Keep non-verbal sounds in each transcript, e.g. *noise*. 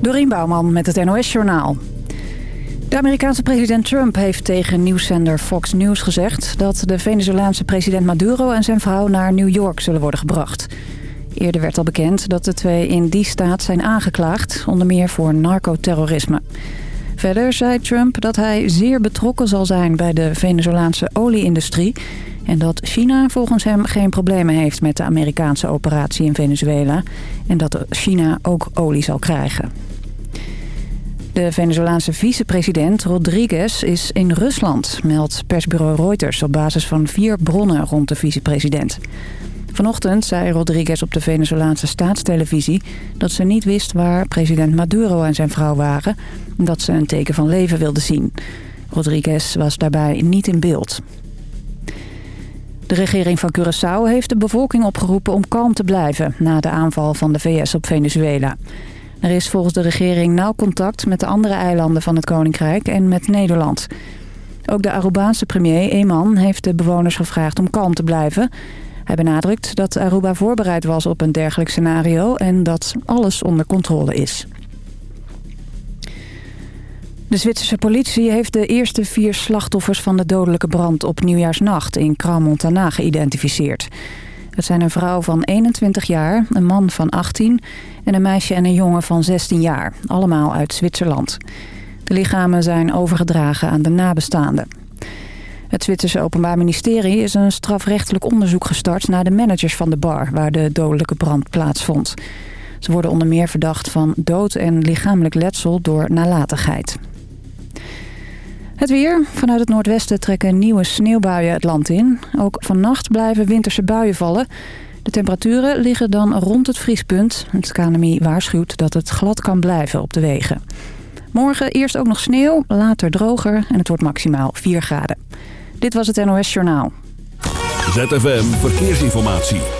Dorien Bouwman met het NOS Journaal. De Amerikaanse president Trump heeft tegen nieuwszender Fox News gezegd... dat de Venezolaanse president Maduro en zijn vrouw naar New York zullen worden gebracht. Eerder werd al bekend dat de twee in die staat zijn aangeklaagd... onder meer voor narcoterrorisme. Verder zei Trump dat hij zeer betrokken zal zijn bij de Venezolaanse olieindustrie... en dat China volgens hem geen problemen heeft met de Amerikaanse operatie in Venezuela... en dat China ook olie zal krijgen. De Venezolaanse vicepresident Rodriguez is in Rusland, meldt persbureau Reuters op basis van vier bronnen rond de vicepresident. Vanochtend zei Rodriguez op de Venezolaanse staatstelevisie dat ze niet wist waar president Maduro en zijn vrouw waren en dat ze een teken van leven wilde zien. Rodriguez was daarbij niet in beeld. De regering van Curaçao heeft de bevolking opgeroepen om kalm te blijven na de aanval van de VS op Venezuela. Er is volgens de regering nauw contact met de andere eilanden van het Koninkrijk en met Nederland. Ook de Arubaanse premier Eman heeft de bewoners gevraagd om kalm te blijven. Hij benadrukt dat Aruba voorbereid was op een dergelijk scenario en dat alles onder controle is. De Zwitserse politie heeft de eerste vier slachtoffers van de dodelijke brand op nieuwjaarsnacht in Crans-Montana geïdentificeerd. Het zijn een vrouw van 21 jaar, een man van 18 en een meisje en een jongen van 16 jaar. Allemaal uit Zwitserland. De lichamen zijn overgedragen aan de nabestaanden. Het Zwitserse Openbaar Ministerie is een strafrechtelijk onderzoek gestart... naar de managers van de bar waar de dodelijke brand plaatsvond. Ze worden onder meer verdacht van dood en lichamelijk letsel door nalatigheid. Het weer. Vanuit het noordwesten trekken nieuwe sneeuwbuien het land in. Ook vannacht blijven winterse buien vallen. De temperaturen liggen dan rond het vriespunt. Het KNMI waarschuwt dat het glad kan blijven op de wegen. Morgen eerst ook nog sneeuw, later droger en het wordt maximaal 4 graden. Dit was het NOS Journaal. ZFM Verkeersinformatie.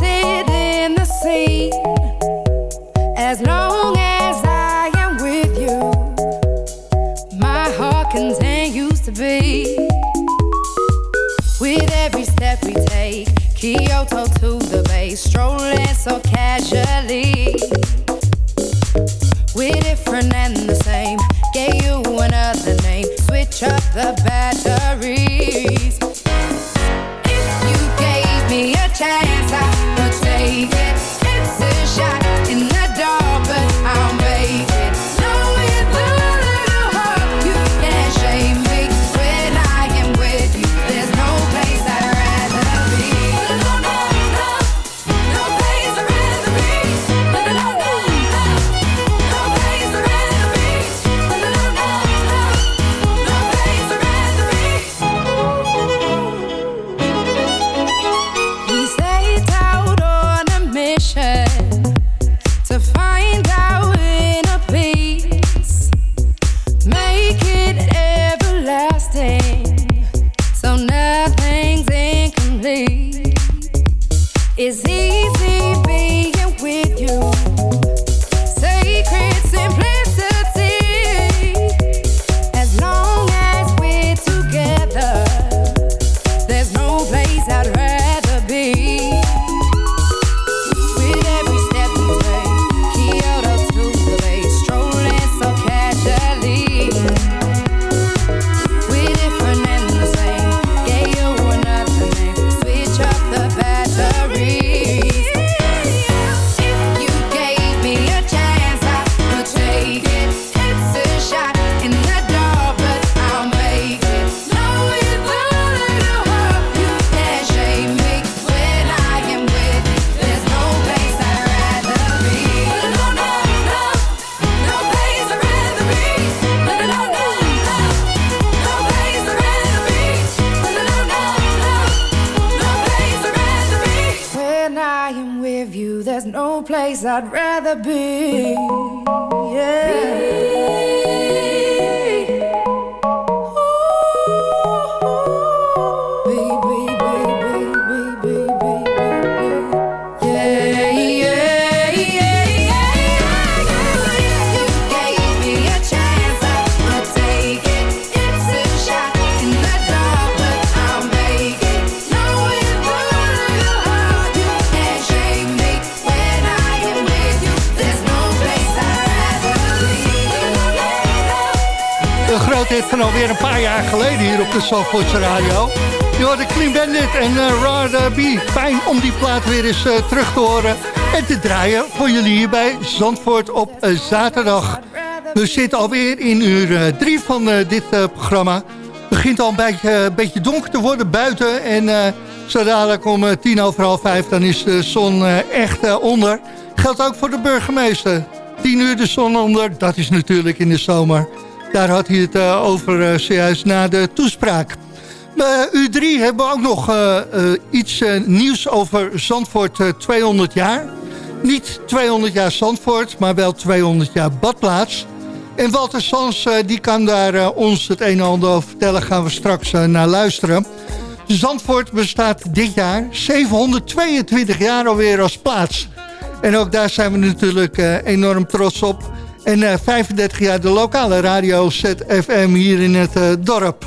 Kyoto to the bay, strolling so casually. We're different and the same. Gave you another name. Switch up the batteries. Dit van alweer een paar jaar geleden hier op de Zandvoortse Radio. Je hoorde Clean Bandit en uh, B. Fijn om die plaat weer eens uh, terug te horen en te draaien voor jullie hier bij Zandvoort op uh, zaterdag. We zitten alweer in uur 3 van dit programma. Het begint al een beetje, beetje, donker te worden buiten en zo dadelijk om tien over half vijf dan is de zon echt onder. Geldt ook voor de burgemeester. 10 uur de zon onder, dat is natuurlijk in de zomer. Daar had hij het uh, over uh, zojuist na de toespraak. Bij U3 hebben we ook nog iets nieuws over Zandvoort 200 jaar. Niet 200 jaar Zandvoort, maar wel 200 jaar badplaats. En Walter Sans die kan daar ons het een en ander over vertellen. Gaan we straks naar luisteren. Zandvoort bestaat dit jaar 722 jaar alweer als plaats. En ook daar zijn we natuurlijk enorm trots op. En 35 eh, jaar de lokale radio ZFM hier in het uh, dorp.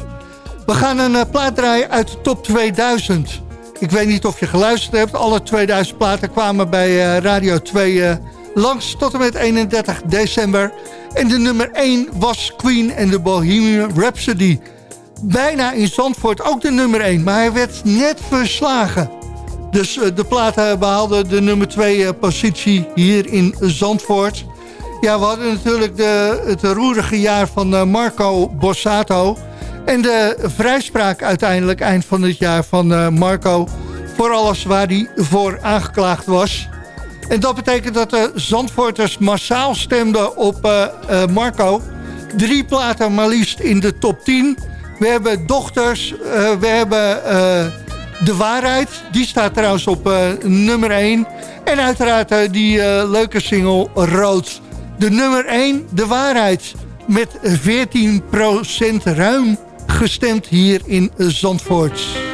We gaan een uh, plaat draaien uit de top 2000. Ik weet niet of je geluisterd hebt. Alle 2000 platen kwamen bij Radio 2 langs tot en met 31 december. En de nummer 1 was Queen en de Bohemian Rhapsody. Bijna in Zandvoort ook de nummer 1, maar hij werd net verslagen. Dus de platen behaalde de nummer 2 positie hier in Zandvoort. Ja, we hadden natuurlijk de, het roerige jaar van eh, Marco Borsato. En de vrijspraak uiteindelijk eind van het jaar van eh, Marco... voor alles waar hij voor aangeklaagd was. En dat betekent dat de Zandvoorters massaal stemden op uh, Marco. Drie platen maar liefst in de top 10. We hebben Dochters, we hebben De Waarheid. Die staat trouwens op nummer 1. En uiteraard die leuke single Rood. De nummer 1, de waarheid. Met 14% ruim gestemd hier in Zandvoort.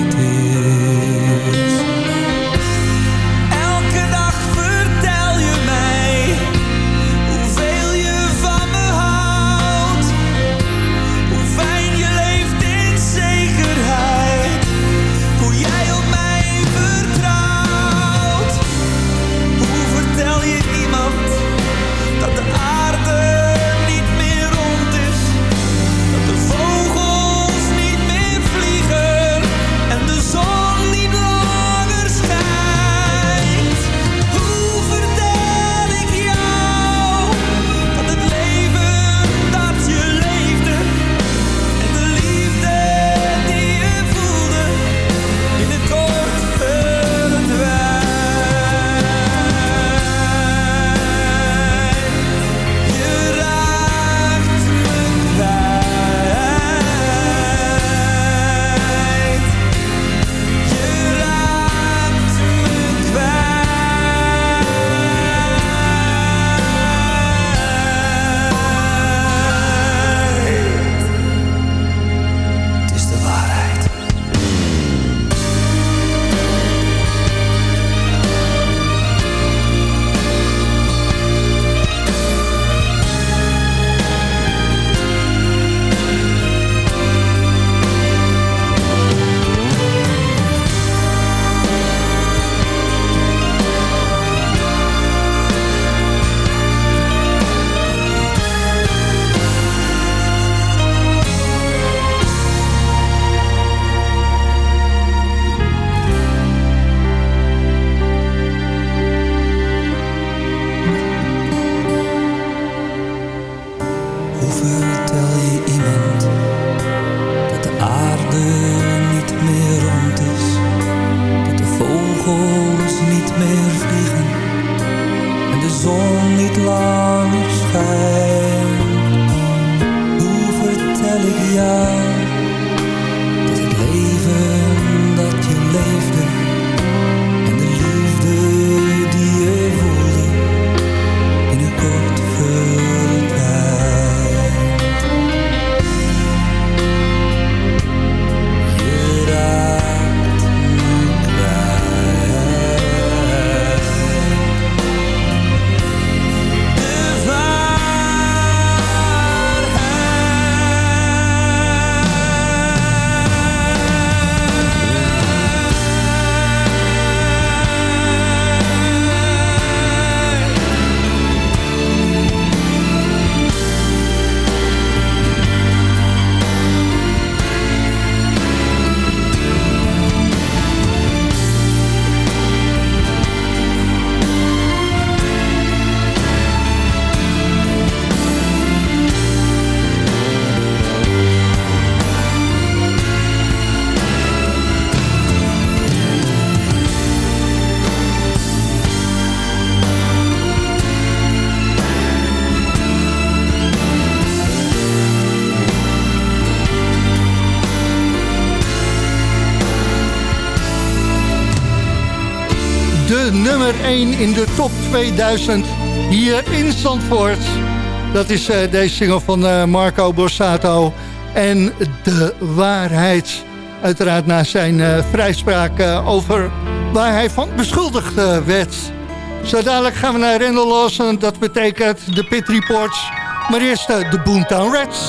in de top 2000 hier in Zandvoort. Dat is uh, deze single van uh, Marco Borsato en De Waarheid. Uiteraard na zijn uh, vrijspraak over waar hij van beschuldigd werd. Zo dadelijk gaan we naar Randall Lawson, dat betekent de Pit Reports. Maar eerst de Boomtown Rats.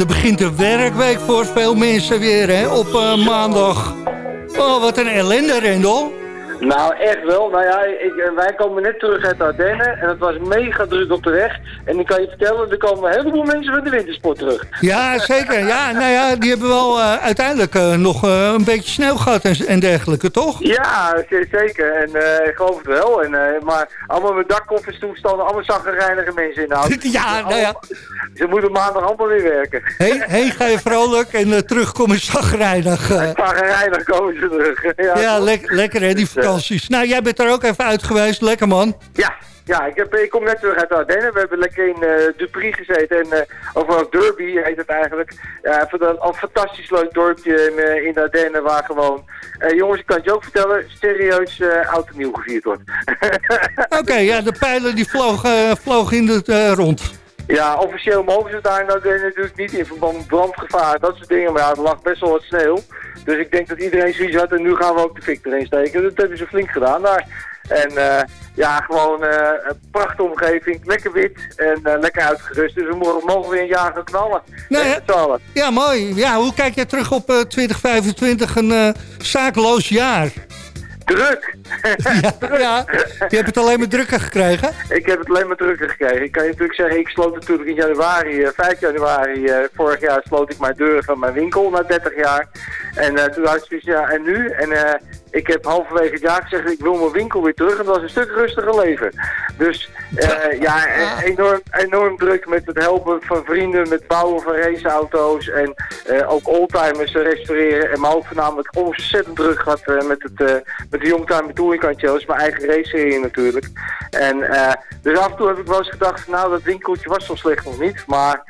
Er begint de werkweek voor veel mensen weer hè, op uh, maandag. Oh, wat een ellende, Rendel. Nou, echt wel. Nou ja, ik, eh, wij komen net terug uit Ardennen en het was mega druk op de weg. En ik kan je vertellen, er komen een heleboel mensen van de wintersport terug. Ja, zeker. Ja, nou ja, die hebben wel uh, uiteindelijk uh, nog uh, een beetje sneeuw gehad en, en, dergelijke, toch? Ja, zeker. En ik geloof het wel. En, maar allemaal met dakkoffers toestanden, allemaal zaggerijnige mensen in de auto. *laughs* ja, nou ja. Ze moeten maandag allemaal weer werken. Heen, heen ga je vrolijk en terugkom je zagrijnig. Zagrijnig komen ze terug. *laughs* Ja, ja le lekker hè, die vakanties. Nou, jij bent er ook even uit geweest. Lekker man. Ja, Ja, ik, heb, ik kom net terug uit de Ardennen. We hebben lekker in uh, Dupri gezeten. En uh, over Derby heet het eigenlijk. Ja, een, een fantastisch leuk dorpje in, in de Ardennen waar gewoon... jongens, ik kan het je ook vertellen, serieus oud en nieuw gevierd wordt. *laughs* Oké, ja, de pijlen die vlogen, vlogen in het rond. Ja, officieel mogen ze daar nou natuurlijk niet in verband met brandgevaar, dat soort dingen. Maar ja, er lag best wel wat sneeuw. Dus ik denk dat iedereen zoiets had en nu gaan we ook de fik erin steken. Dat hebben ze flink gedaan daar. En uh, ja, gewoon uh, een prachtige omgeving, lekker wit en uh, lekker uitgerust. Dus we mogen, mogen weer een jaar gaan knallen. Nee, ja, mooi. Ja, hoe kijk jij terug op 2025, een zakeloos jaar? Druk. Ja, *laughs* ja, je hebt het alleen maar drukker gekregen? Ik heb het alleen maar drukker gekregen. Ik kan je natuurlijk zeggen, ik sloot natuurlijk in januari, 5 januari, vorig jaar sloot ik mijn deur van mijn winkel na 30 jaar. En toen had ik ja, en nu? En ik heb halverwege het jaar gezegd, ik wil mijn winkel weer terug. En dat was een stuk rustiger leven. Dus uh, ja, enorm, enorm druk met het helpen van vrienden, met bouwen van raceauto's. En uh, ook oldtimers restaureren. En maar ook voornamelijk ontzettend druk gehad uh, met, het, met de Youngtimer Touring Dat is mijn eigen race-serie natuurlijk. En dus af en toe heb ik wel eens gedacht, nou dat winkeltje was zo slecht nog niet. Maar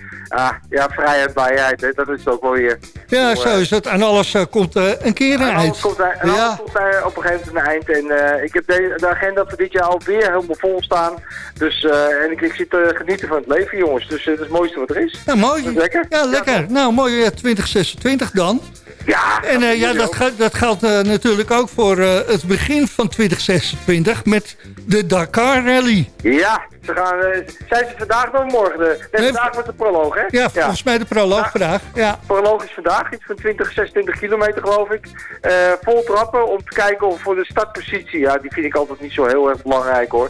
ja, vrijheid, bijheid, hè, dat is het ook wel weer. Ja, zo is het. En alles komt een keer een eind. Komt, en ja. Komt op een gegeven moment een eind. En ik heb de, de agenda voor dit jaar alweer helemaal vol staan. Dus, uh, en ik, ik zit te genieten van het leven, jongens. Dus dat is het mooiste wat er is. Ja, mooi. lekker. Ja, lekker. nou, mooi 2026 dan. Ja, en uh, ja, dat, dat geldt natuurlijk ook voor het begin van 2026 met de Dakar Rally. Ja, ze gaan, zijn ze vandaag dan morgen? De, nee, vandaag wordt de proloog, hè? Ja, volgens mij de proloog vandaag. Ja. Proloog is vandaag, iets van 20, 26 kilometer geloof ik. vol trappen om te kijken of voor de startpositie, ja, die vind ik altijd niet zo heel erg belangrijk hoor.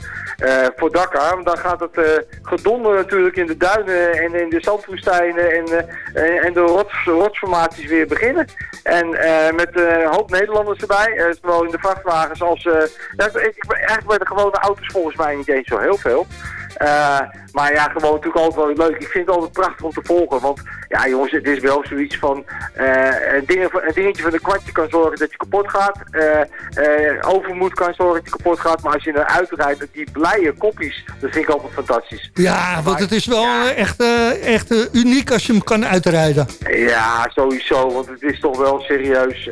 voor Dakar, want dan gaat het gedonder natuurlijk in de duinen en in de zandwoestijnen en, en de rots, rotsformaties weer beginnen. En met een hoop Nederlanders erbij, zowel in de vrachtwagens als... eigenlijk bij de gewone auto's volgens mij niet eens zo heel veel. Uh, maar ja, gewoon natuurlijk altijd wel leuk. Ik vind het altijd prachtig om te volgen. Want ja, jongens, het is wel zoiets van... Uh, een, ding, een dingetje van een kwartje kan zorgen dat je kapot gaat. Uh, overmoed kan zorgen dat je kapot gaat. Maar als je eruit rijdt, die blije kopjes, dat vind ik altijd fantastisch. Ja, want het is wel echt, echt uniek als je hem kan uitrijden. Ja, sowieso. Want het is toch wel serieus...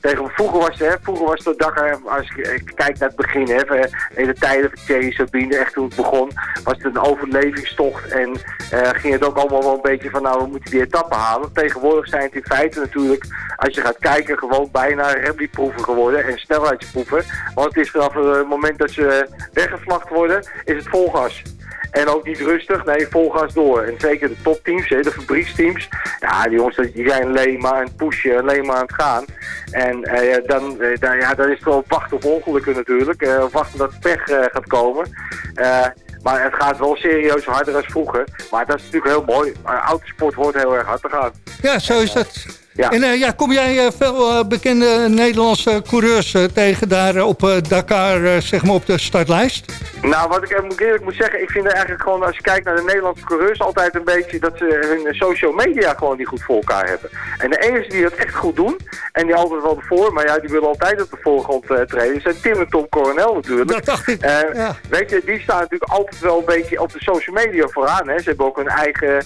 tegen, vroeger was het, hè, vroeger was het Dakar, als ik kijk naar het begin, hè, in de tijden van Thierry Sabine, echt toen het begon, was het een overlevingstocht. En uh, ging het ook allemaal wel een beetje van, nou, we moeten die etappe halen. Tegenwoordig zijn het in feite natuurlijk, als je gaat kijken, gewoon bijna rallyproeven geworden en snelheidsproeven. Want het is vanaf het moment dat ze weggevlacht worden, is het volgas. En ook niet rustig, nee, volgas door. En zeker de topteams, de fabrieksteams, ja, die jongens die zijn alleen maar aan het pushen, alleen maar aan het gaan. En dan, uh, dan, ja, dan is het wel wachten op ongelukken natuurlijk, uh, wachten dat pech gaat komen. Maar het gaat wel serieus harder als vroeger. Maar dat is natuurlijk heel mooi. Autosport hoort heel erg hard te gaan. Ja, zo is dat. Ja. En uh, ja, kom jij uh, veel uh, bekende Nederlandse coureurs tegen daar op Dakar, zeg maar op de startlijst? Nou, wat ik eerlijk moet zeggen, ik vind er eigenlijk gewoon, als je kijkt naar de Nederlandse coureurs, altijd een beetje dat ze hun social media gewoon niet goed voor elkaar hebben. En de enige die dat echt goed doen, en die altijd wel ervoor, maar ja, die willen altijd op de voorgrond treden, zijn Tim en Tom Coronel natuurlijk. Dat dacht ik, ja. Weet je, die staan natuurlijk altijd wel een beetje op de social media vooraan. Hè. Ze hebben ook een eigen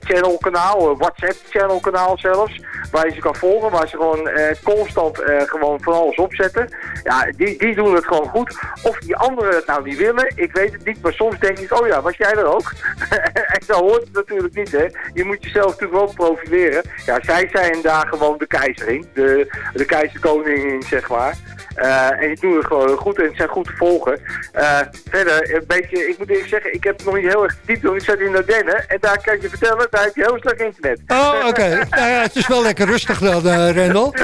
channel kanaal, WhatsApp channel kanaal zelfs waar je ze kan volgen, waar ze gewoon uh, constant uh, gewoon van alles opzetten. Ja, die, die doen het gewoon goed. Of die anderen het nou niet willen, ik weet het niet, maar soms denk ik, oh ja, was jij er ook? *laughs* en zo hoort het natuurlijk niet, hè. Je moet jezelf natuurlijk wel profileren. Ja, zij zijn daar gewoon de keizerin, de, de keizerkoningin, zeg maar. Uh, en die doen het gewoon goed en zijn goed te volgen. Uh, verder, een beetje, ik moet eerlijk zeggen, ik heb het nog niet heel erg diep doen. Ik zat in Ardennen en daar kan je vertellen, daar heb je heel slecht internet. Oh, oké. *laughs* nou ja, het is wel lekker rustig dan, uh, Rendel.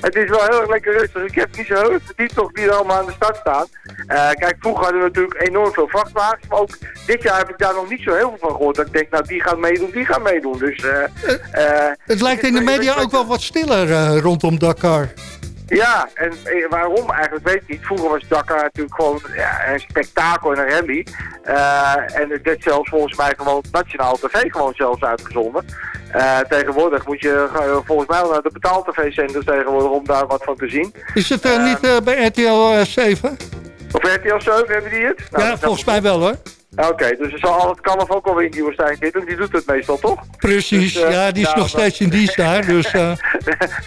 het, is, wel heel erg lekker rustig. Ik heb niet zo heel verdiept toch die er allemaal aan de start staan. kijk, vroeger hadden we natuurlijk enorm veel vrachtwagens. Maar ook dit jaar heb ik daar nog niet zo heel veel van gehoord. Dat ik denk, nou, die gaan meedoen, die gaan meedoen. Dus, het lijkt in de media ook wel wat stiller rondom Dakar. Ja, en eh, waarom eigenlijk weet ik niet. Vroeger was Dakar natuurlijk gewoon ja, een spektakel en een rally. Uh, en dit zelfs volgens mij gewoon nationaal tv gewoon zelfs uitgezonden. Uh, tegenwoordig moet je volgens mij naar de betaal-tv-zenders tegenwoordig om daar wat van te zien. Is het niet bij RTL 7? Op RTL 7 hebben die het? Nou, ja, volgens mij wel hoor. Oké, dus er zal al het kalf ook alweer in Nieuwenstein zitten. Die doet het meestal, toch? Precies, Dus, eh, ja, die is nou, nog steeds in dienst daar. *laughs* Dus, eh,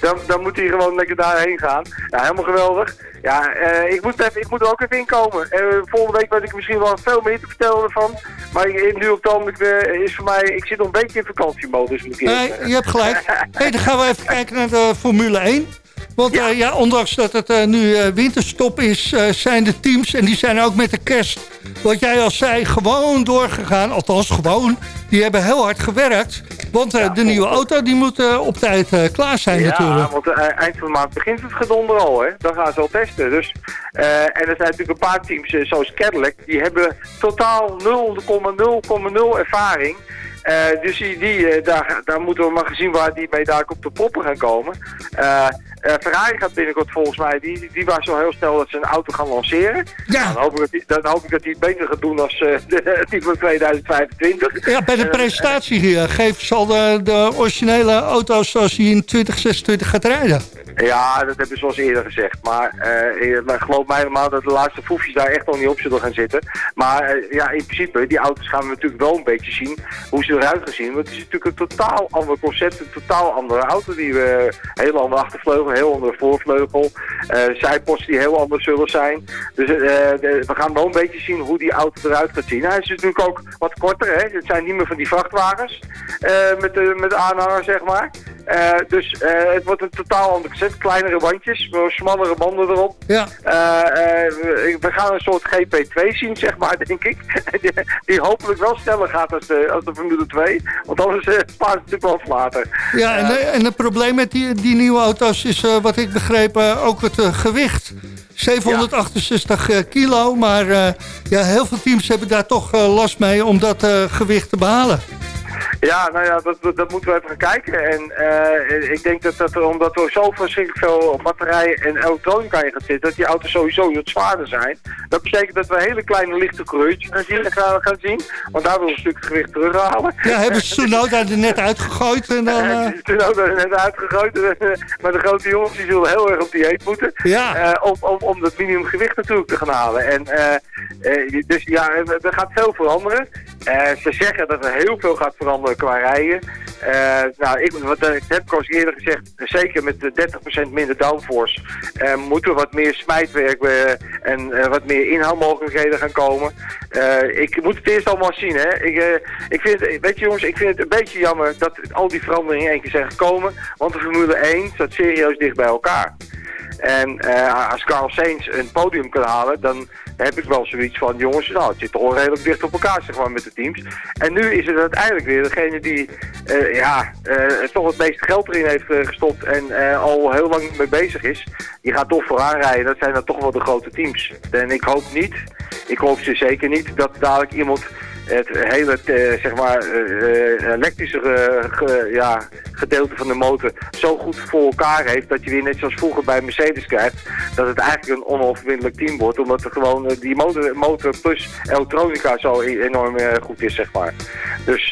dan, dan moet hij gewoon lekker daarheen gaan. Ja, helemaal geweldig. Ja, eh, ik, moet even, ik moet er ook even inkomen. Volgende week weet ik misschien wel veel meer te vertellen ervan. Maar ik- nu op het ogenblik is voor mij... Ik zit nog een beetje in vakantiemodus, nee, je hebt gelijk. Hey, dan gaan we even kijken naar de Formule 1. Want ja, ja ondanks dat het eh, nu eh, winterstop is, eh, zijn de teams... en die zijn ook met de kerst, wat jij al zei, gewoon doorgegaan. Althans, gewoon. Die hebben heel hard gewerkt. Want eh, de nieuwe auto die moet eh, op tijd eh, klaar zijn Ja, natuurlijk. want eh, eind van de maand begint het gedonder al, hè. Dan gaan ze al testen. Dus, eh, en er zijn natuurlijk een paar teams, eh, zoals Cadillac, die hebben totaal 0,0,0 ervaring. Eh, dus die, die, eh, daar, daar moeten we maar gezien waar die mee daar op de proppen gaan komen. Eh, Ferrari gaat binnenkort volgens mij, die, die, die was zo heel snel dat ze een auto gaan lanceren. Ja. Nou, dan, hoop ik dat die, dan hoop ik dat die het beter gaat doen als eh, *laughs* de, die van 2025. Ja, bij de Eh, presentatie hier geeft ze al de, de originele auto's zoals hij in 2026 gaat rijden. Ja, dat hebben ze al eerder gezegd. Maar geloof mij helemaal dat de laatste foefjes daar echt nog niet op zullen gaan zitten. Maar ja, in principe, die auto's gaan we natuurlijk wel een beetje zien hoe ze eruit gaan zien. Want het is natuurlijk een totaal ander concept, een totaal andere auto. Die we heel andere achtervleugel, heel andere voorvleugel. eh zijposten die heel anders zullen zijn. Dus eh, we gaan wel een beetje zien hoe die auto eruit gaat zien. Hij is natuurlijk ook wat korter, hè. Het zijn niet meer van die vrachtwagens eh, met, met de aanhanger, zeg maar. Eh, dus eh, het wordt een totaal ander concept. Kleinere bandjes, smallere banden erop. Ja. Eh, eh, we, we gaan een soort GP2 zien, zeg maar, *laughs* denk ik. die, die hopelijk wel sneller gaat als de, als de Formule 2. Want anders uh, spaart het natuurlijk wel later. Ja, en, en het probleem met die, die nieuwe auto's is, wat ik begreep, ook het gewicht. 768 eh, kilo, maar ja, heel veel teams hebben daar toch last mee om dat gewicht te behalen. Ja, nou ja, dat, dat, moeten we even gaan kijken. En eh, ik denk dat, dat omdat er zo verschrikkelijk veel batterijen en elektronica in gaat zitten, dat die auto's sowieso wat zwaarder zijn. Dat betekent dat we hele kleine lichte coureurs gaan zien, gaan, gaan zien. Want daar willen we een stuk gewicht terughalen. Ja, hebben ze Tsunoda er net uitgegooid en dan... eh, Eh, die toen ook er net uitgegooid. eh, maar de grote jongens die zullen heel erg op dieet moeten. Ja. Eh, om, om, om dat minimumgewicht natuurlijk te gaan halen. En, eh, eh, dus ja, er gaat veel veranderen. Eh, ze zeggen dat er heel veel gaat veranderen qua rijden. Eh, nou, ik, wat, ik heb ik al eerder gezegd, zeker met de 30% minder downforce, eh, moeten we wat meer smijtwerk en wat meer inhaalmogelijkheden gaan komen. Ik moet het eerst allemaal zien, hè. Ik, ik vind, weet je jongens, ik vind het een beetje jammer dat al die veranderingen in één keer zijn gekomen, want de Formule 1 staat serieus dicht bij elkaar. En als Carl Sainz een podium kan halen, dan heb ik wel zoiets van, jongens, nou, het zit toch redelijk dicht op elkaar, zeg maar, met de teams. En nu is het uiteindelijk weer degene die, eh, ja, eh, toch het meeste geld erin heeft eh, gestopt en al heel lang mee bezig is. Die gaat toch vooraan rijden. Dat zijn dan toch wel de grote teams. En ik hoop niet, ik hoop ze zeker niet, dat dadelijk iemand het hele eh, zeg maar, eh, eh, elektrische ja, gedeelte van de motor zo goed voor elkaar heeft dat je weer net zoals vroeger bij Mercedes krijgt dat het eigenlijk een onoverwinnelijk team wordt omdat er gewoon die motor, motor plus elektronica zo e- enorm goed is zeg maar. Dus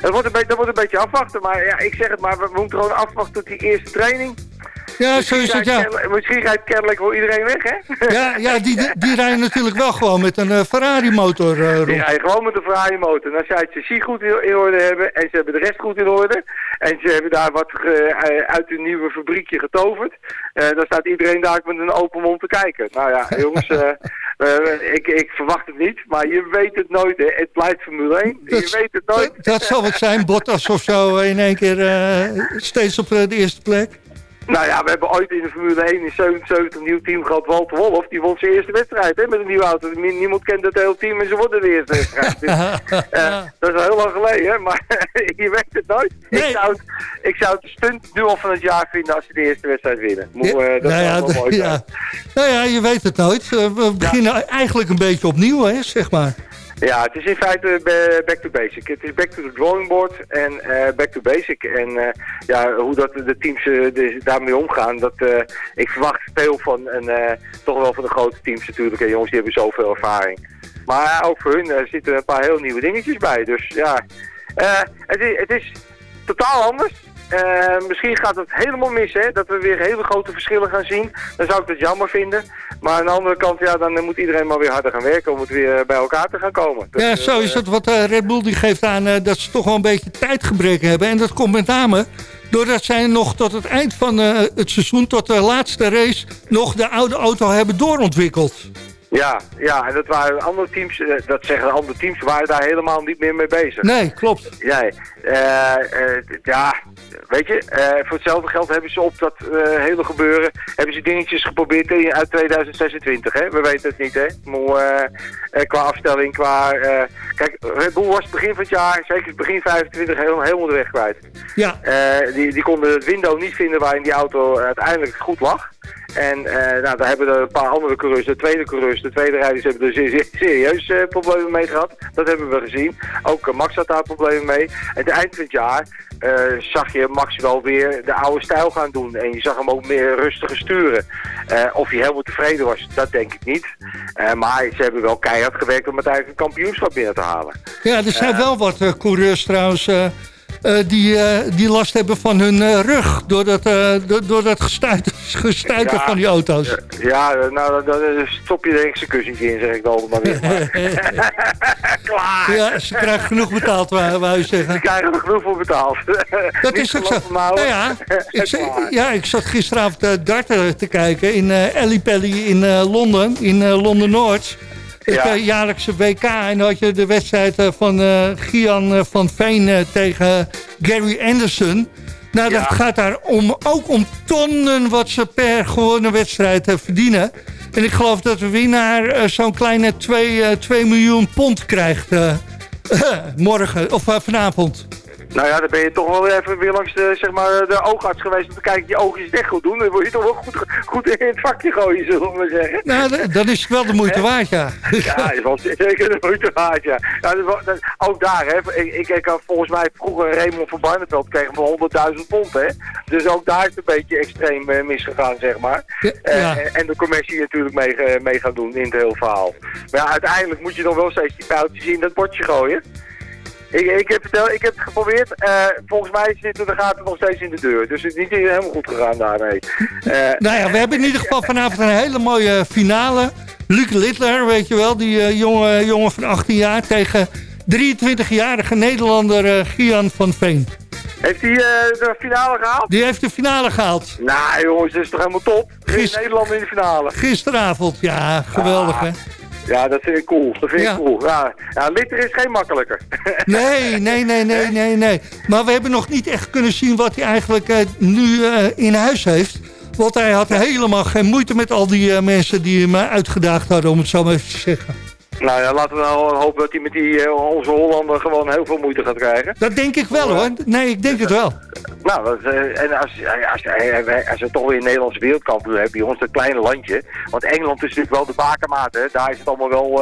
dat, wordt een dat wordt een beetje afwachten maar ja, ik zeg het maar, we moeten gewoon afwachten tot die eerste training. Ja, zo is het, ja. Misschien rijdt Cadillac voor iedereen weg hè? Ja, ja die, die rijden natuurlijk wel gewoon met een eh, Ferrari-motor Die rond. rijden gewoon met een Ferrari motor. Dan zij het chassis goed in orde hebben en ze hebben de rest goed in orde. En ze hebben daar wat eh, uit hun nieuwe fabriekje getoverd. Dan staat iedereen daar met een open mond te kijken. Nou ja, *laughs* jongens, ik, ik verwacht het niet. Maar je weet het nooit, hè. Het blijft Formule 1. Je weet het nooit. Dat, dat zal het zijn, Bottas of zo in één keer steeds op de eerste plek. Nou ja, we hebben ooit in de Formule 1 in 77 een nieuw team gehad. Walter Wolf, die won zijn eerste wedstrijd hè, met een nieuwe auto. Nie- Niemand kent het hele team en ze wonnen de eerste wedstrijd. *laughs* Dus, eh, dat is al heel lang geleden, hè, maar *laughs* je weet het nooit. Nee. Ik, zou het, ik zou het stunt nu al van het jaar vinden als ze de eerste wedstrijd winnen. Moet, Ja, eh, dat nou, ja, mooi ja. nou ja, je weet het nooit. Eh, we beginnen eigenlijk een beetje opnieuw, hè, zeg maar. Ja, het is in feite ba- back to basic. Het is back to the drawing board en eh, back to basic. En eh, ja, hoe dat de teams de- daarmee omgaan, dat, ik verwacht veel van, en toch wel van de grote teams natuurlijk. En jongens, die hebben zoveel ervaring. Maar ook voor hun zitten een paar heel nieuwe dingetjes bij. Dus ja, het, is, het is totaal anders. Eh, misschien gaat het helemaal mis, hè. Dat we weer hele grote verschillen gaan zien. Dan zou ik het jammer vinden. Maar aan de andere kant, ja, dan moet iedereen maar weer harder gaan werken... om het weer bij elkaar te gaan komen. Dus, ja, zo is het. Wat Red Bull die geeft aan dat ze toch wel een beetje tijdgebrek hebben. En dat komt met name doordat zij nog tot het eind van het seizoen... tot de laatste race nog de oude auto hebben doorontwikkeld. Ja, ja, en dat waren andere teams, eh, dat zeggen andere teams, waren daar helemaal niet meer mee bezig. Nee, klopt. Nee, uh, uh, ja, weet je, voor hetzelfde geld hebben ze op dat hele gebeuren, hebben ze dingetjes geprobeerd uit 2026, hè. We weten het niet, hè. Maar, qua afstelling, qua... kijk, Red Bull was begin van het jaar, zeker begin 25, helemaal, helemaal de weg kwijt. Ja. die, die konden het window niet vinden waarin die auto uiteindelijk goed lag. En uh, nou, daar hebben er een paar andere coureurs, de tweede coureurs, de tweede rijders hebben er zeer, serieus uh, problemen mee gehad. Dat hebben we gezien. Ook uh, Max had daar problemen mee. En het eind van het jaar zag je Max wel weer de oude stijl gaan doen. En je zag hem ook meer rustiger sturen. of hij helemaal tevreden was, dat denk ik niet. maar ze hebben wel keihard gewerkt om het een kampioenschap binnen te halen. Ja, er zijn wel wat coureurs trouwens die, uh, die last hebben van hun uh, rug. Door dat, door, door dat *laughs* gestuiter ja, van die auto's. Ja, nou dan stop je de ik kussentje in, zeg ik dan maar weer. *laughs* *laughs* Klaar! Ja, ze krijgen genoeg betaald, wou je zeggen. Ze krijgen er genoeg voor betaald. dat is ook zo. Nou, ja, ik, ja, ik zat gisteravond darten te kijken in uh, Pelly in Londen, in Londen Noord het ja. jaarlijkse WK. En dan had je de wedstrijd eh, van uh, Gian eh, van Veen tegen Gary Anderson. Nou, dat gaat daar om, ook om tonnen wat ze per gewone wedstrijd verdienen. En ik geloof dat de winnaar zo'n kleine 2 miljoen pond krijgt *clears throat* morgen of vanavond. Nou ja, dan ben je toch wel even weer langs de, zeg maar, de oogarts geweest om te kijken of je oogjes dicht goed doen. Dan word je toch wel goed, goed in het vakje gooien, zullen we maar zeggen. Nou, dan is wel de moeite waard, ja. Ja, is wel zeker de moeite waard, ja. dat, ook daar, hè. Ik, ik, ik volgens mij vroeger Raymond van Barneveld kregen van 100.000 pond, hè. Dus ook daar is het een beetje extreem uh, misgegaan, zeg maar. Ja, uh, en de commissie natuurlijk mee, mee gaan doen in het hele verhaal. Maar ja, uiteindelijk moet je dan wel steeds die pijltjes in dat bordje gooien. Ik, ik, heb, vertel, ik heb het geprobeerd. Uh, volgens mij zitten de gaten nog steeds in de deur. Dus het is niet helemaal goed gegaan daarmee. Uh, nou ja, we hebben in ieder geval vanavond een hele mooie finale. Luc Littler, weet je wel, die uh, jonge, jongen van 18 jaar tegen 23-jarige Nederlander Gian van Veen. Heeft hij de finale gehaald? Die heeft de finale gehaald. Nou jongens, dat is toch helemaal top. Gister Nederland in de finale. Gisteravond, ja, geweldig ah. hè. Ja, dat vind ik cool. Dat vind ik cool. Ja, ja, liter is geen makkelijker. *laughs* Nee, nee, nee, nee, nee, nee. Maar we hebben nog niet echt kunnen zien wat hij eigenlijk uh, nu uh, in huis heeft. Want hij had helemaal geen moeite met al die uh, mensen die hem uitgedaagd hadden, om het zo maar even te zeggen. Nou ja, laten we nou hopen dat hij met die onze Hollander gewoon heel veel moeite gaat krijgen. Dat denk ik wel hoor. Nee, ik denk het wel. Nou, dat, uh, en als, als, als, als we toch weer een Nederlands wereldkampioen hebben, bij ons dat kleine landje. Want Engeland is natuurlijk wel de bakermaat, hè. Daar is het allemaal wel,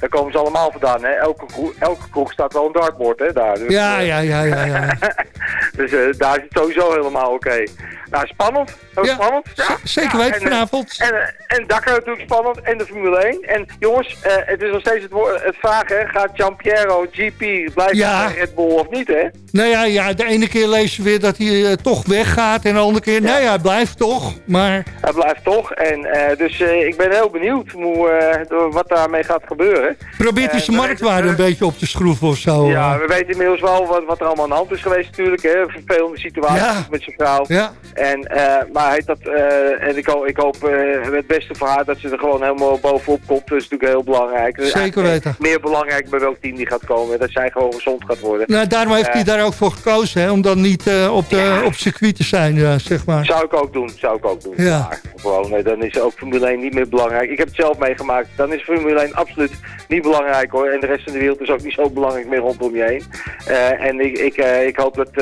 daar komen ze allemaal vandaan, hè. Elke, kroeg, elke kroeg staat wel een dartboard, hè, daar. Dus, ja, ja, ja, ja, ja. *laughs* dus daar is het sowieso helemaal oké. Nou, spannend. Heel ja, spannend. Ja. Zeker weten vanavond. En, en, en Dakar natuurlijk spannend. En de Formule 1. En jongens, uh, het is nog steeds het, het vragen. Gaat Giampiero GP blijven ja. Red Bull of niet, hè? Nou ja, ja, de ene keer lees je weer dat hij uh, toch weggaat. En de andere keer, nee, hij blijft toch. Maar... Hij blijft toch. En uh, dus ik ben heel benieuwd hoe, wat daarmee gaat gebeuren. Probeert hij zijn marktwaarde een beetje op te schroeven of zo? Ja, we weten inmiddels wel wat, wat er allemaal aan de hand is geweest natuurlijk. Hè. Vervelende situaties met zijn vrouw. Ja. En, uh, dat, uh, en ik, hoop, ik hoop uh, het beste voor haar dat ze er gewoon helemaal bovenop komt. Dat is natuurlijk heel belangrijk. Zeker weten. Meer belangrijk bij welk team die gaat komen. Dat zij gewoon gezond gaat worden. Nou, daarom heeft hij daar ook voor gekozen. Hè, om dan niet op, de, ja. op circuit te zijn, zeg maar. Zou ik ook doen. Zou ik ook doen. Ja. Gewoon, dan is ook Formule 1 niet meer belangrijk. Ik heb het zelf meegemaakt. Dan is Formule 1 absoluut niet belangrijk hoor. En de rest van de wereld is ook niet zo belangrijk meer rondom je heen. en ik, ik, ik hoop dat,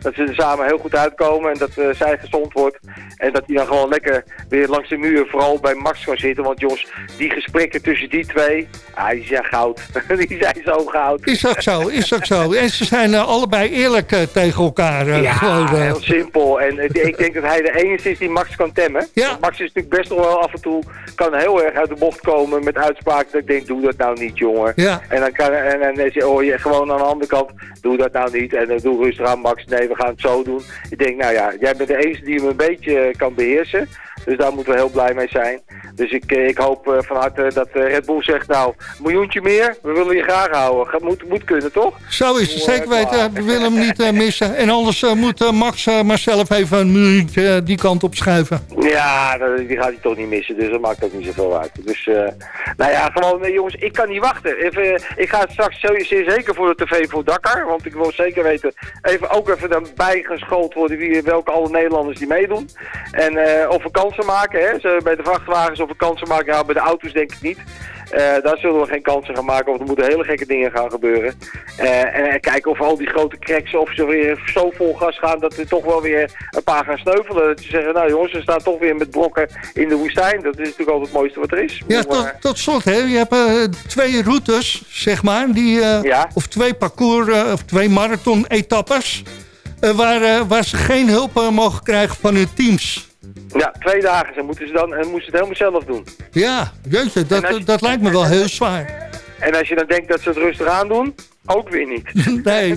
dat ze er samen heel goed uitkomen. En dat zij gezond wordt. En dat hij dan gewoon lekker weer langs de muur vooral bij Max kan zitten. Want jongens, die gesprekken tussen die twee, ah, die zijn goud. *laughs* die zijn zo goud. Is dat zo, is ook zo. En ze zijn allebei eerlijk tegen elkaar. Ja, gewoon, heel simpel. En ik denk dat hij de enige is die Max kan temmen. Ja. Max is natuurlijk best nog wel af en toe, kan heel erg uit de bocht komen met uitspraken. Dat ik denk, doe dat nou niet jongen. Ja. En dan, kan, en, en, hoor je gewoon aan de andere kant doe dat nou niet. En dan doe rustig aan, Max. Nee, we gaan het zo doen. Ik denk, nou ja, jij bent de enige die hem een beetje kan beheersen. Dus daar moeten we heel blij mee zijn. Dus ik, ik hoop van harte dat Red Bull zegt, nou, miljoentje meer, we willen je graag houden. Moet, moet kunnen, toch? Zo is het, zeker weten. We willen hem niet missen. En anders moet Max maar zelf even een minuutje die kant op schuiven. Ja, die gaat hij toch niet missen, dus dat maakt ook niet zoveel uit. Dus, nou ja, gewoon, jongens, ik kan niet wachten. Even, ik ga straks zeker voor de tv voor Dakar, want ik wil zeker weten, even ook even erbij geschoold worden wie, welke alle Nederlanders die meedoen. En of we kansen maken, hè. bij de vrachtwagens of we kansen maken, ja, bij de auto's denk ik niet. Uh, daar zullen we geen kansen gaan maken, want er moeten hele gekke dingen gaan gebeuren. Uh, en kijken of al die grote cracks of ze weer zo vol gas gaan dat er toch wel weer een paar gaan sneuvelen. Dat ze zeggen, nou jongens, we staan toch weer met brokken in de woestijn. Dat is natuurlijk altijd het mooiste wat er is. Ja, tot, tot slot, hè. je hebt twee routes, zeg maar, die, ja. of twee parcours, of twee marathon-etappes, waar, waar ze geen hulp mogen krijgen van hun teams. Ja, twee dagen. Ze moeten ze dan, en moesten het helemaal zelf doen. Ja, jeetje, dat, je, dat lijkt me wel heel zwaar. En als je dan denkt dat ze het rustig aan doen, ook weer niet. *laughs* Nee. *laughs*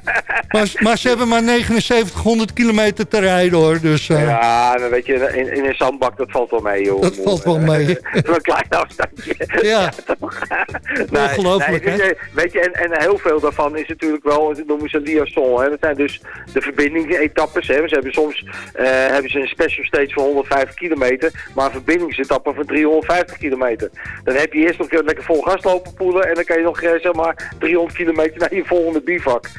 *laughs* maar, maar, ze hebben maar 7900 kilometer te rijden hoor. Dus, uh... Ja, dan weet je, in, in, een zandbak, dat valt wel mee joh. Dat valt wel mee. een klein afstandje. Ja. nee, Ongelooflijk nee, hè? Weet je, en, en heel veel daarvan is natuurlijk wel, dat noemen ze liaison. Hè? Dat zijn dus de verbindingsetappes. Hè? Ze hebben soms uh, hebben ze een special stage van 150 kilometer, maar een verbindingsetappe van 350 kilometer. Dan heb je eerst nog lekker vol gas lopen poelen en dan kan je nog zeg maar 300 kilometer naar je volgende bivak.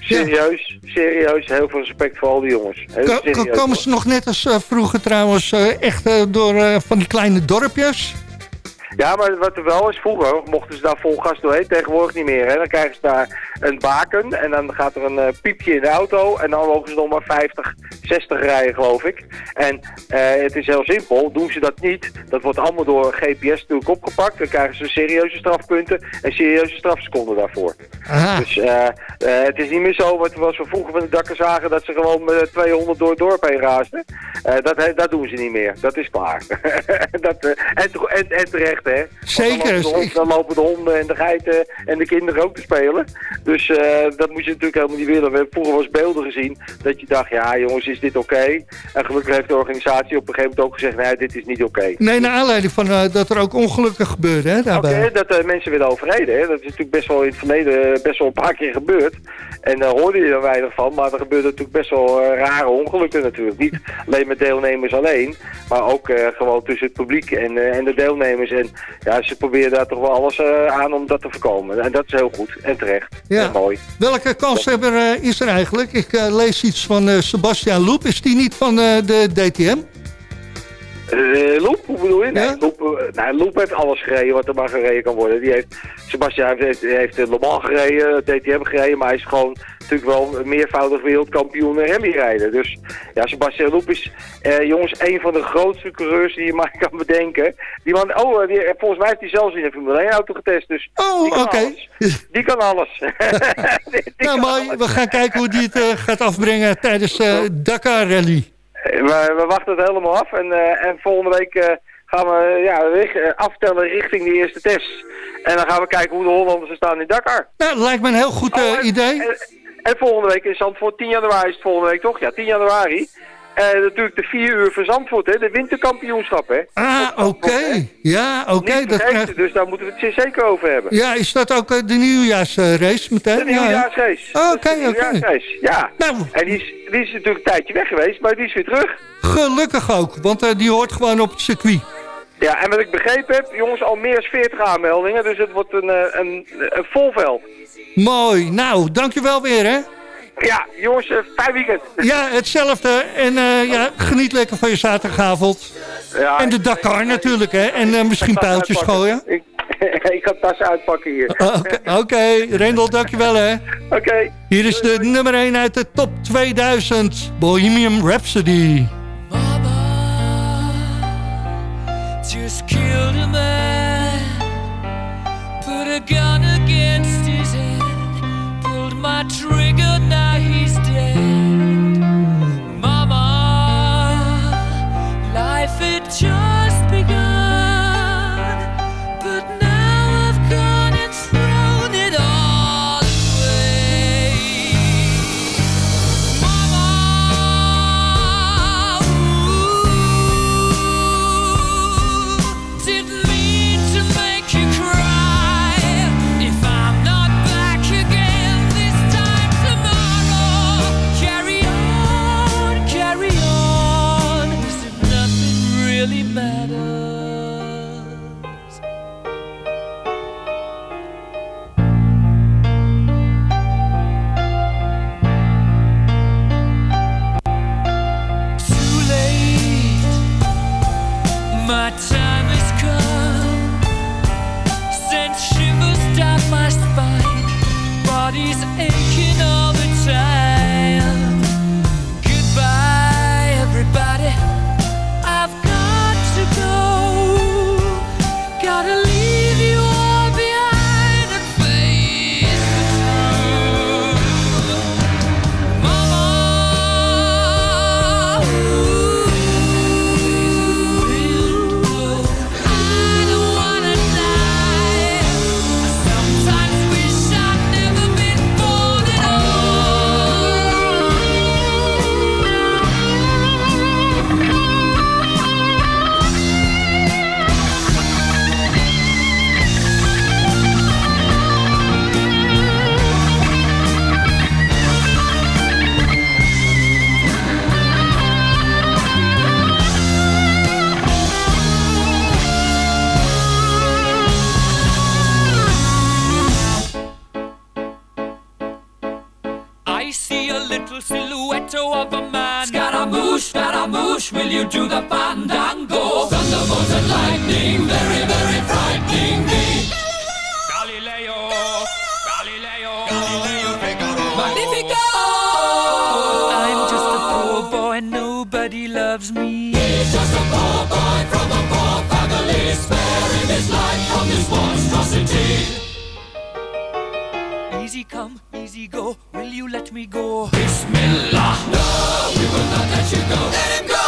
Serieus, serieus, heel veel respect voor al die jongens. Ko komen ze nog net als uh, vroeger trouwens uh, echt uh, door van die kleine dorpjes? Ja, maar wat er wel is, vroeger mochten ze daar vol gas doorheen, tegenwoordig niet meer. Hè. Dan krijgen ze daar een baken en dan gaat er een piepje in de auto en dan mogen ze nog maar 50, 60 rijden geloof ik. En het is heel simpel, doen ze dat niet, dat wordt allemaal door GPS natuurlijk opgepakt. Dan krijgen ze serieuze strafpunten en serieuze strafseconden daarvoor. Aha. Dus het is niet meer zo wat we vroeger van de dakken zagen, dat ze gewoon met 200 door het dorp heen raasden. dat, dat doen ze niet meer, dat is klaar. *laughs* dat, en, en, en terecht hè. Zeker. Dan lopen, dan lopen, de honden en de geiten en de kinderen ook te spelen. Dus uh, dat moet je natuurlijk helemaal niet willen. We hebben vroeger wel eens beelden gezien dat je dacht, ja jongens, is dit oké? Okay? En gelukkig heeft de organisatie op een gegeven moment ook gezegd, nee, dit is niet oké. Okay. Nee, naar aanleiding van uh, dat er ook ongelukken gebeurden, hè, daarbij. Oké, dat uh, mensen werden overreden, hè. Dat is natuurlijk best wel in het verleden best wel een paar keer gebeurd. En daar hoorde je er weinig van, maar er gebeurden natuurlijk best wel rare ongelukken natuurlijk. Niet alleen met deelnemers alleen, maar ook gewoon tussen het publiek en, en de deelnemers. En ja, ze proberen daar toch wel alles uh, aan om dat te voorkomen. En dat is heel goed en terecht. Ja. En mooi. Welke kanshebber uh, is er eigenlijk? Ik uh, lees iets van Sebastian Loep. Is die niet van de DTM? Uh, Loep, hoe bedoel je? Nee, ja? Loep, uh, nou, Loep heeft alles gereden wat er maar gereden kan worden. Die heeft, Sebastian heeft, heeft Le Mans gereden, DTM gereden, maar hij is gewoon natuurlijk wel een meervoudig wereldkampioen rally rijden. Dus ja, Sebastian Loep is, uh, jongens, een van de grootste coureurs die je maar kan bedenken. Die man, oh, die, volgens mij heeft hij zelfs in een Formule 1 auto getest, dus oh, die kan okay. alles. Die kan alles. die, *laughs* die nou, mooi. We gaan kijken hoe die het gaat afbrengen tijdens Dakar Rally. We, we, wachten het helemaal af en, uh, en volgende week uh, gaan we ja, richt, aftellen richting die eerste test. En dan gaan we kijken hoe de Hollanders er staan in Dakar. Dat lijkt me een heel goed oh, en, idee. En, en, volgende week in Zandvoort, 10 januari is het volgende week toch? Ja, 10 januari. En natuurlijk de 4 uur van Zandvoort, hè, de winterkampioenschap. Hè. Ah, oké. Okay. Ja, oké. Okay, dat krijgt... Dus daar moeten we het zeker over hebben. Ja, is dat ook de nieuwjaarsrace meteen? De nieuwjaarsrace. Ja, oké, oké. Ja. Nou. En die is, die is natuurlijk een tijdje weg geweest, maar die is weer terug. Gelukkig ook, want uh, die hoort gewoon op het circuit. Ja, en wat ik begrepen heb, jongens, al meer dan 40 aanmeldingen, dus het wordt een, een, een vol veld. Mooi. Nou, dankjewel weer, hè. Ja, jongens, uh, fijn weekend. Ja, hetzelfde. En uh, ja, geniet lekker van je zaterdagavond. Ja, en de Dakar natuurlijk, hè. En uh, misschien pijltjes gooien. Ik, *laughs* ik ga tassen uitpakken hier. Oké, okay, Rendel, dankjewel, hè. Oké. Okay. Hier is de nummer 1 uit de top 2000. Bohemian Rhapsody. Mama, just killed a man. Put a gun. triggered here. Fandango? Thunderbolt and lightning, very, very frightening me. Galileo, Galileo, Galileo Figaro. Magnifico! I'm just a poor boy, nobody loves me. He's just a poor boy from a poor family, sparing his life from this monstrosity. Easy come, easy go. Will you let me go? Bismillah. No, we will not let you go. Let him go.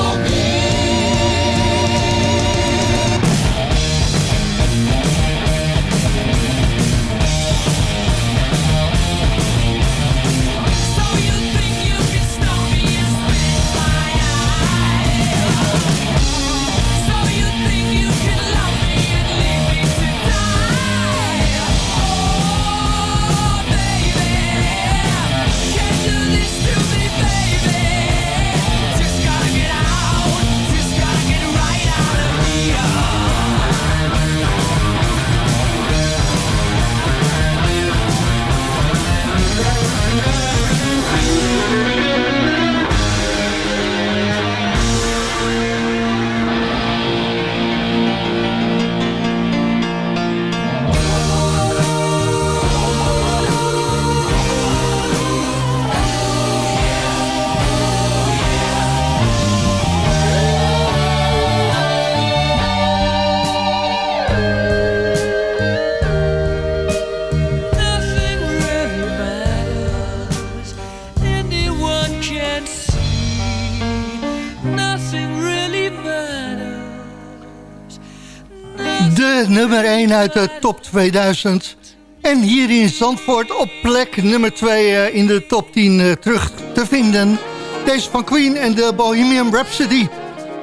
1 uit de top 2000. En hier in Zandvoort op plek nummer 2 in de top 10 eh, terug te vinden. Deze van Queen en de Bohemian Rhapsody.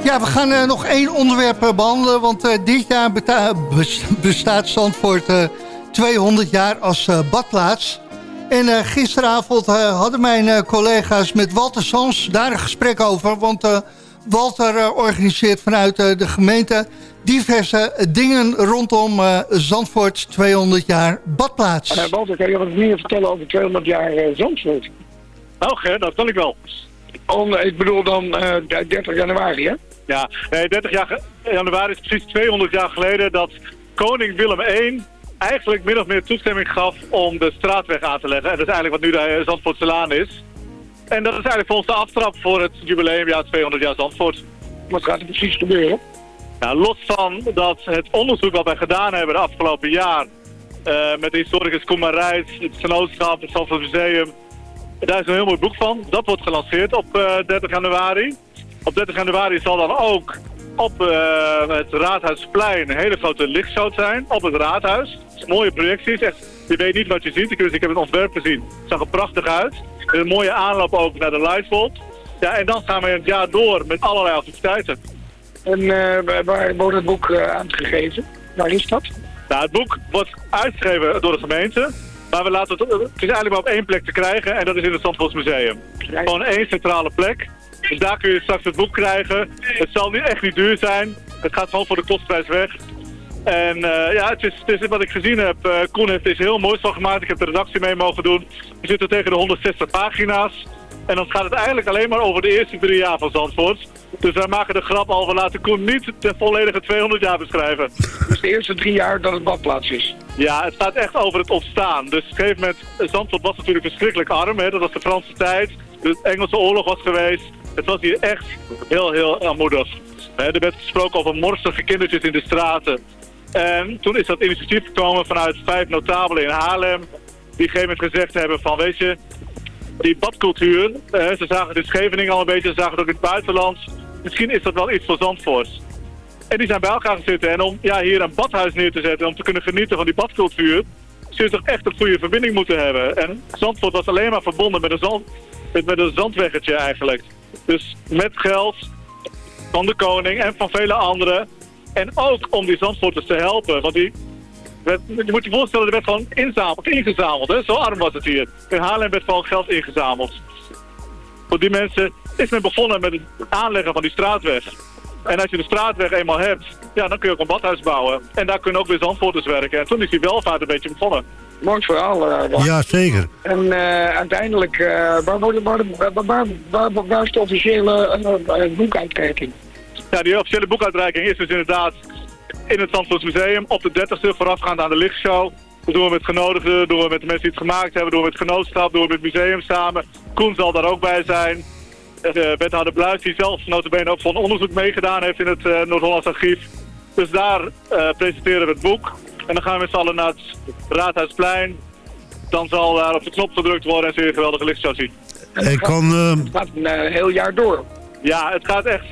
Ja, we gaan eh, nog één onderwerp eh, behandelen. Want eh, dit jaar bestaat Zandvoort eh, 200 jaar als eh, badplaats. En eh, gisteravond eh, hadden mijn eh, collega's met Walter Sans daar een gesprek over. Want eh, Walter eh, organiseert vanuit eh, de gemeente diverse eh, dingen rondom eh, Zandvoort 200 jaar badplaats. Uh, Walter, kan je wat meer vertellen over 200 jaar uh, Zandvoort? Nou, Ger, dat kan ik wel. Om, ik bedoel dan uh, 30 januari, hè? Ja, nee, 30 jaar januari is precies 200 jaar geleden dat koning Willem I eigenlijk min of meer toestemming gaf om de straatweg aan te leggen. En dat is eigenlijk wat nu de Zandvoortselaan is. En dat is eigenlijk voor ons de aftrap voor het jubileumjaar 200 jaar Zandvoort. Wat gaat er precies gebeuren? Los van dat het onderzoek wat wij gedaan hebben de afgelopen jaar... eh, met de historicus Koen Marijs, het genootschap, het Zandvoort Museum... Daar is een heel mooi boek van. Dat wordt gelanceerd op eh, 30 januari. Op 30 januari zal dan ook op eh, het Raadhuisplein een hele grote lichtshow zijn. Op het Raadhuis. Mooie projecties. Echt, je weet niet wat je ziet. Ik heb het ontwerp gezien. Het zag er prachtig uit. Een mooie aanloop ook naar de Lightbolt. Ja, en dan gaan we het jaar door met allerlei activiteiten. En waar wordt het boek uh, aangegeven? Waar is dat? Nou, het boek wordt uitgegeven door de gemeente. Maar we laten het, het is eigenlijk maar op één plek te krijgen en dat is in het Zandvoortsmuseum. Gewoon één centrale plek. Dus daar kun je straks het boek krijgen. Het zal niet, echt niet duur zijn. Het gaat gewoon voor de kostprijs weg. En uh, ja, het is, het is, wat ik gezien heb. Uh, Koen heeft er heel moois van gemaakt. Ik heb de redactie mee mogen doen. We zitten tegen de 160 pagina's. En dan gaat het eigenlijk alleen maar over de eerste drie jaar van Zandvoort. Dus wij maken de grap al, we laten Koen niet de volledige 200 jaar beschrijven. *laughs* Dus de eerste drie jaar dat het badplaats is? Ja, het gaat echt over het ontstaan. Dus op een gegeven moment, Zandvoort was natuurlijk verschrikkelijk arm. Hè? Dat was de Franse tijd. De Engelse oorlog was geweest. Het was hier echt heel, heel armoedig. Er werd gesproken over morstige kindertjes in de straten. En toen is dat initiatief gekomen vanuit vijf notabelen in Haarlem. Die op een gegeven moment gezegd hebben van, weet je, die badcultuur, ze zagen in Scheveningen al een beetje, ze zagen het ook in het buitenland. Misschien is dat wel iets voor Zandvoort. En die zijn bij elkaar gezeten. En om ja, hier een badhuis neer te zetten, om te kunnen genieten van die badcultuur, zul je toch echt een goede verbinding moeten hebben. En Zandvoort was alleen maar verbonden met een, zand, met, met een zandweggetje eigenlijk. Dus met geld van de koning en van vele anderen. En ook om die Zandvoorters te helpen. Want die, je moet je voorstellen, er werd gewoon inzameld, ingezameld. Hè? Zo arm was het hier. In Haarlem werd gewoon geld ingezameld. Voor die mensen is men begonnen met het aanleggen van die straatweg. En als je de straatweg eenmaal hebt, ja, dan kun je ook een badhuis bouwen. En daar kunnen ook weer Zandvoorters werken. En toen is die welvaart een beetje begonnen. Mooi verhaal. Uh, ja, zeker. En uh, uiteindelijk, uh, waar, waar, waar, waar, waar, is de officiële boekuitreiking? Ja, die officiële boekuitreiking is dus inderdaad in het Zandvoorts Museum op de 30ste voorafgaand aan de lichtshow. Dat doen we met genodigden, doen we met de mensen die het gemaakt hebben, doen we met genootschap, doen we met het museum samen. Koen zal daar ook bij zijn. De wethouder Bluis, die zelf notabene ook van onderzoek meegedaan heeft in het uh, Noord-Hollands archief. Dus daar uh, presenteren we het boek. En dan gaan we met z'n allen naar het Raadhuisplein. Dan zal daar op de knop gedrukt worden en je een geweldige lichtshow zien. Ik kan, uh... Het gaat een heel jaar door. Ja, het gaat echt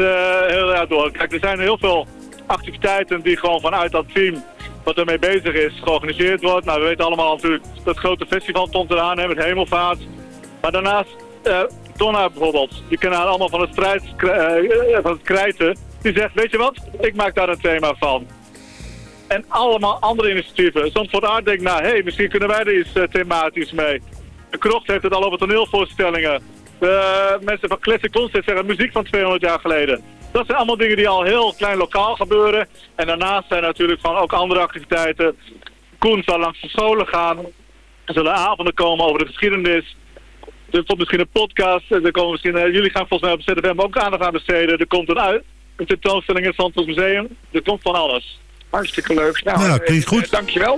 heel jaar door. Kijk, er zijn heel veel activiteiten die gewoon vanuit dat team wat ermee bezig is, georganiseerd wordt. Nou, we weten allemaal natuurlijk dat grote festival stond eraan, hè, met hemelvaart. Maar daarnaast, uh, Donna bijvoorbeeld, die kennen allemaal van het, strijd, uh, van het krijten. Die zegt, weet je wat, ik maak daar een thema van. En allemaal andere initiatieven. Soms voor Aard denkt, nou, hé, hey, misschien kunnen wij er iets uh, thematisch mee. De Krocht heeft het al over toneelvoorstellingen. De mensen van Classic Concert zeggen muziek van 200 jaar geleden. Dat zijn allemaal dingen die al heel klein lokaal gebeuren. En daarnaast zijn natuurlijk van ook andere activiteiten. Koen zal langs de scholen gaan. Er zullen avonden komen over de geschiedenis. Er komt misschien een podcast. Er komen misschien, uh, jullie gaan volgens mij op ZFM ook aandacht aan besteden. Er komt een, uit, een tentoonstelling in het Zandvoort Museum. Er komt van alles. Hartstikke leuk. Nou, ja, klinkt goed. Uh, dankjewel.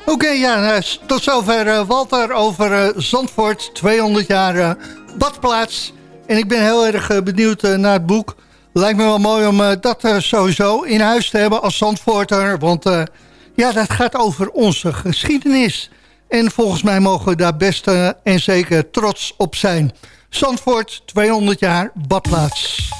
Oké, okay, ja, tot zover Walter over Zandvoort. 200 jaar badplaats. En ik ben heel erg eh, benieuwd eh, naar het boek. Lijkt me wel mooi om eh, dat sowieso in huis te hebben als Zandvoorter. Want ja, dat gaat over onze geschiedenis. En volgens mij mogen we daar best en zeker trots op zijn. Zandvoort, 200 jaar badplaats.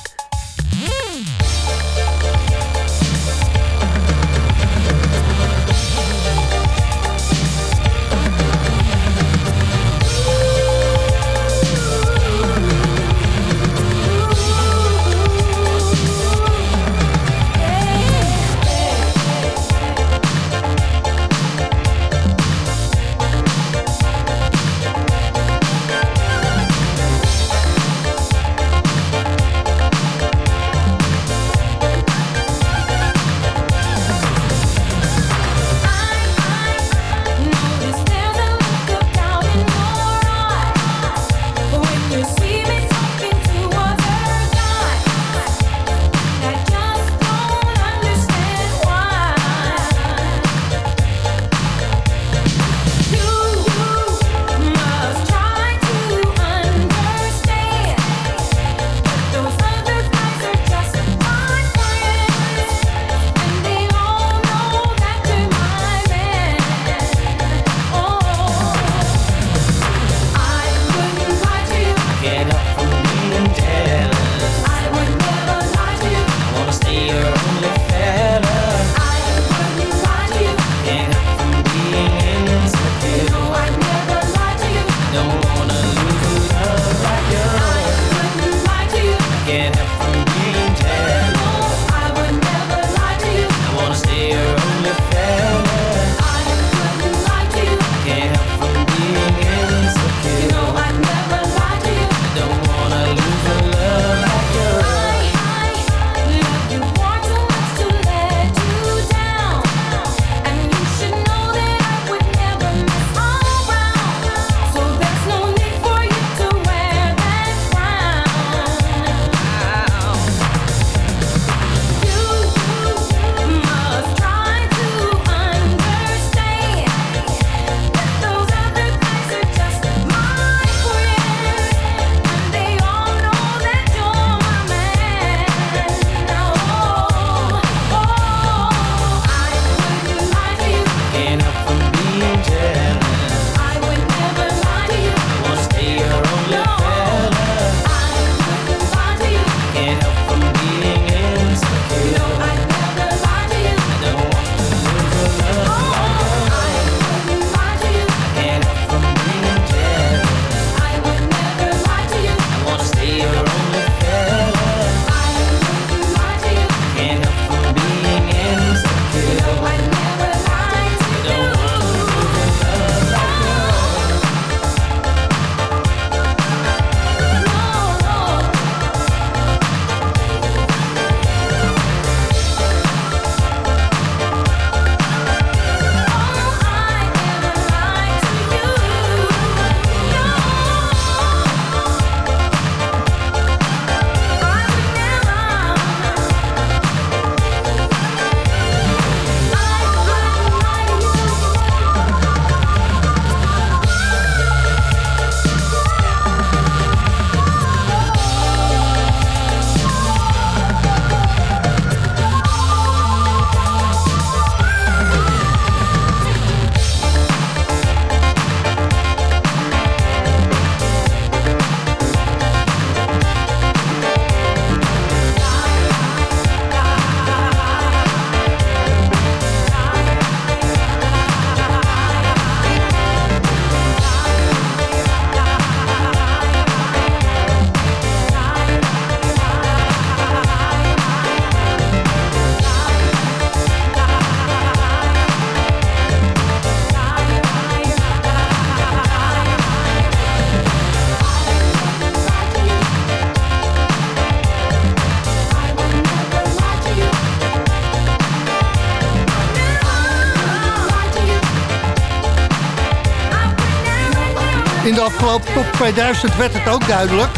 De afgelopen top 2000 werd het ook duidelijk.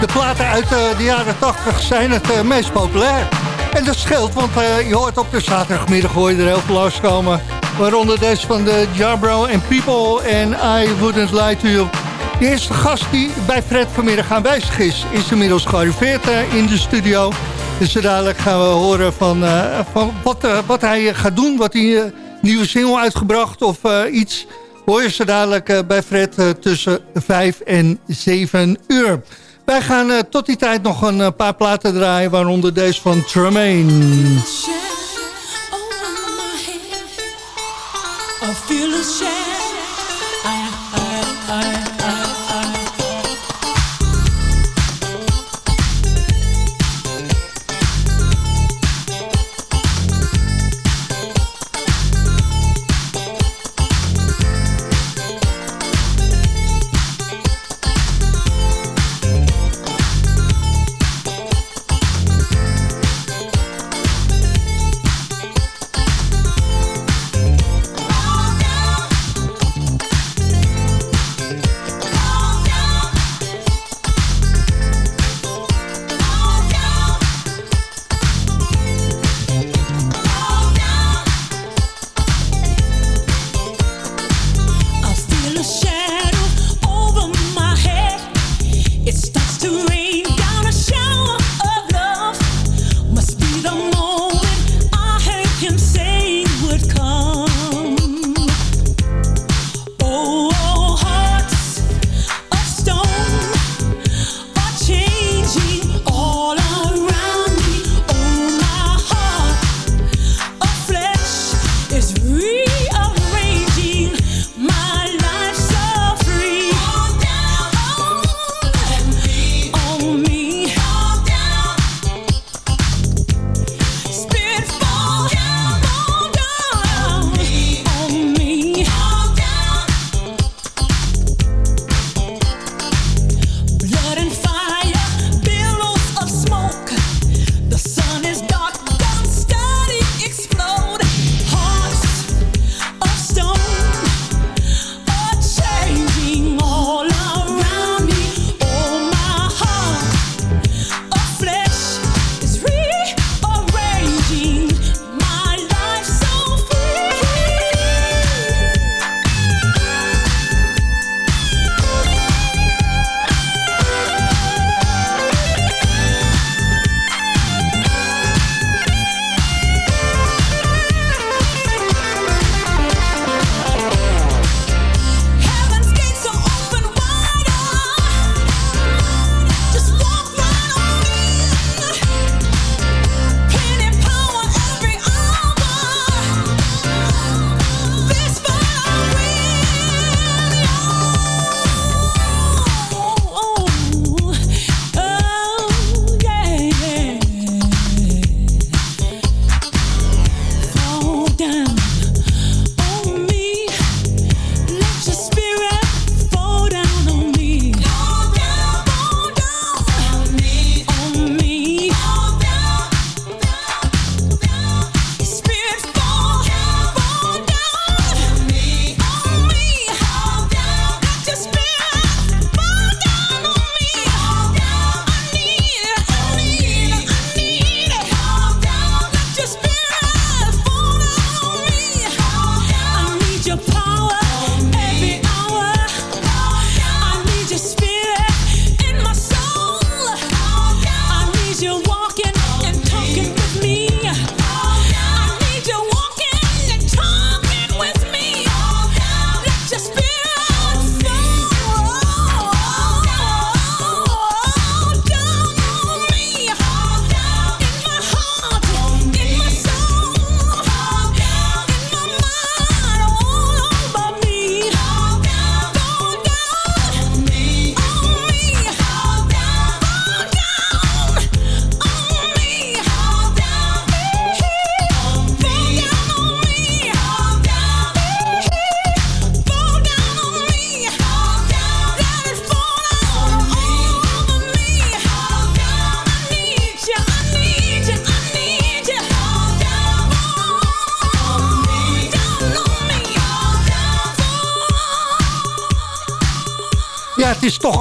De platen uit de jaren 80 zijn het meest populair. En dat scheelt, want je hoort op de zaterdagmiddag hoor je er heel veel langskomen. Waaronder deze van de Jarbro and People en I Wouldn't Lie To You. De eerste gast die bij Fred vanmiddag aanwezig is... is inmiddels gearriveerd in de studio. Dus dadelijk gaan we horen van, van wat, wat hij gaat doen. Wat hij nieuwe single uitgebracht of iets. Hoor je ze dadelijk bij Fred tussen 5 en 7 uur. Wij gaan tot die tijd nog een paar platen draaien. Waaronder deze van Tremaine. I feel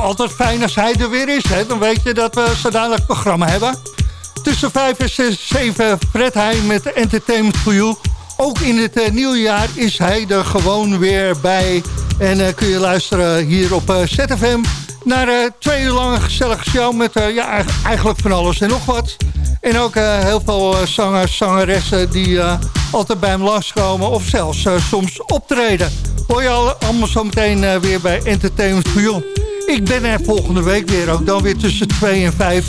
altijd fijn als hij er weer is. Hè? Dan weet je dat we zodanig programma hebben. Tussen 5 en 6, 7 Fred hij met Entertainment for Ook in het eh, nieuwe jaar is hij er gewoon weer bij. En eh, kun je luisteren hier op eh, ZFM naar twee uur lang een gezellige show met ja, eigenlijk van alles en nog wat. En ook heel veel zangers, zangeressen die altijd bij hem langskomen of zelfs soms optreden. Hoor je allemaal zo meteen weer bij Entertainment for ik ben er volgende week weer, ook dan weer tussen 2 en 5.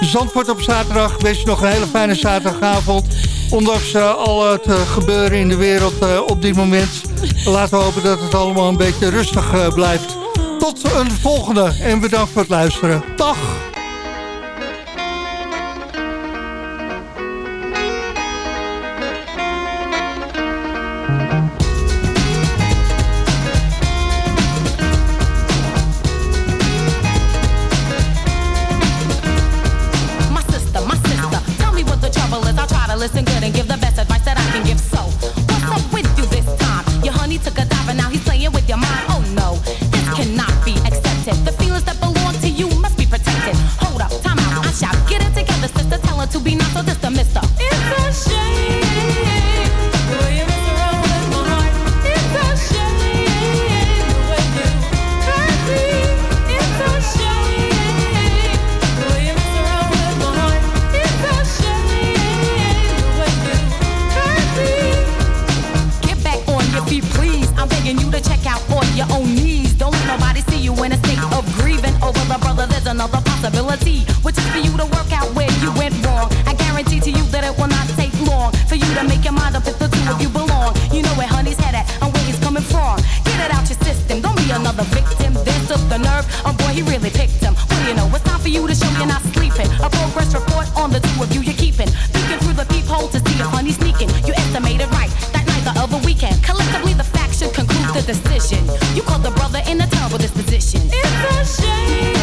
Zandvoort op zaterdag. wees je nog een hele fijne zaterdagavond. Ondanks eh, al het eh, gebeuren in de wereld eh, op dit moment. Laten we hopen dat het allemaal een beetje rustig blijft. Tot een volgende en bedankt voor het luisteren. Dag! You called the brother in a terrible disposition. It's a shame.